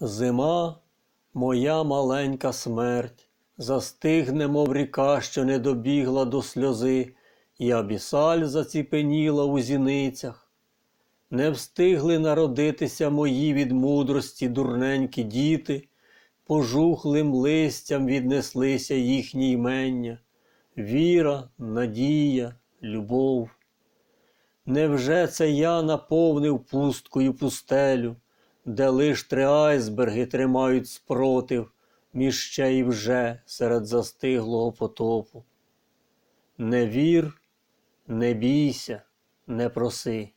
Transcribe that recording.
Зима, моя маленька смерть, застигне, мов ріка, що не добігла до сльози, і абісаль заціпеніла у зіницях. Не встигли народитися мої від мудрості дурненькі діти, пожухлим листям віднеслися їхні ймення, віра, надія, любов. Невже це я наповнив пусткою пустелю, де лиш три айсберги тримають спротив між ще і вже серед застиглого потопу? Не вір, не бійся, не проси.